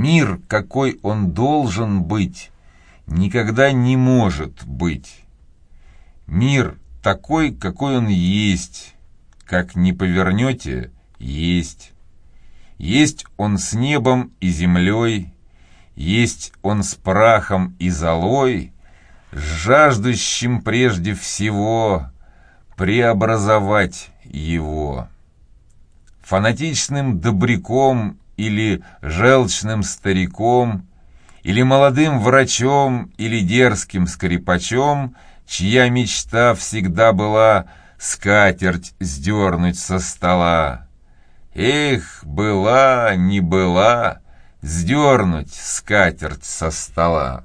Мир, какой он должен быть, никогда не может быть. Мир такой, какой он есть, как не повернете, есть. Есть он с небом и землей, есть он с прахом и золой, жаждущим прежде всего преобразовать его. Фанатичным добряком или желчным стариком, или молодым врачом, или дерзким скрипачом, чья мечта всегда была скатерть сдернуть со стола. Эх, была, не была, сдернуть скатерть со стола.